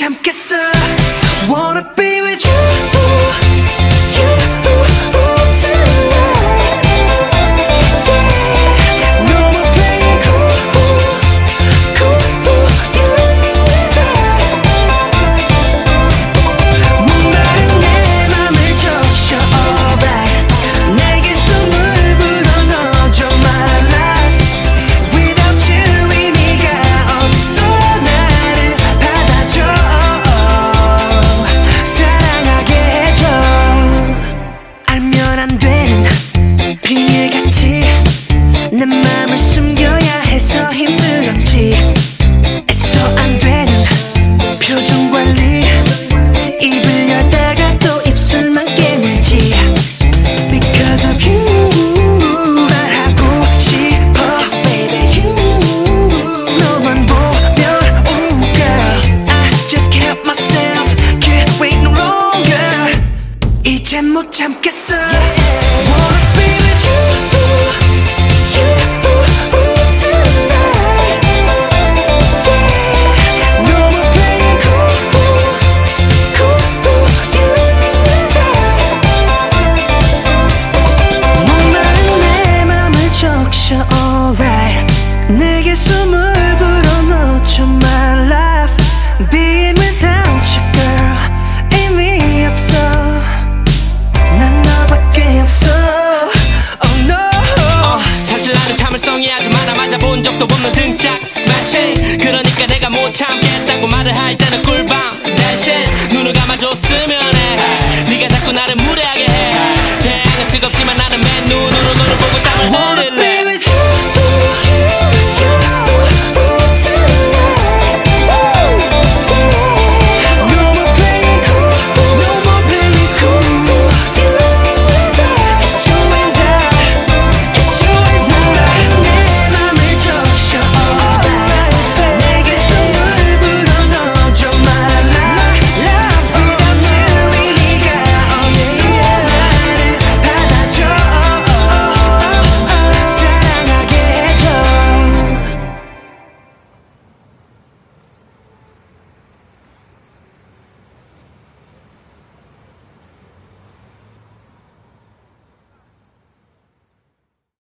I wanna 참겠어 yeah. Wanna be with you 못 참겠다고 말을 할 때는 꿀밤 대신 눈을 감아줬으면 해. 네가 자꾸 나를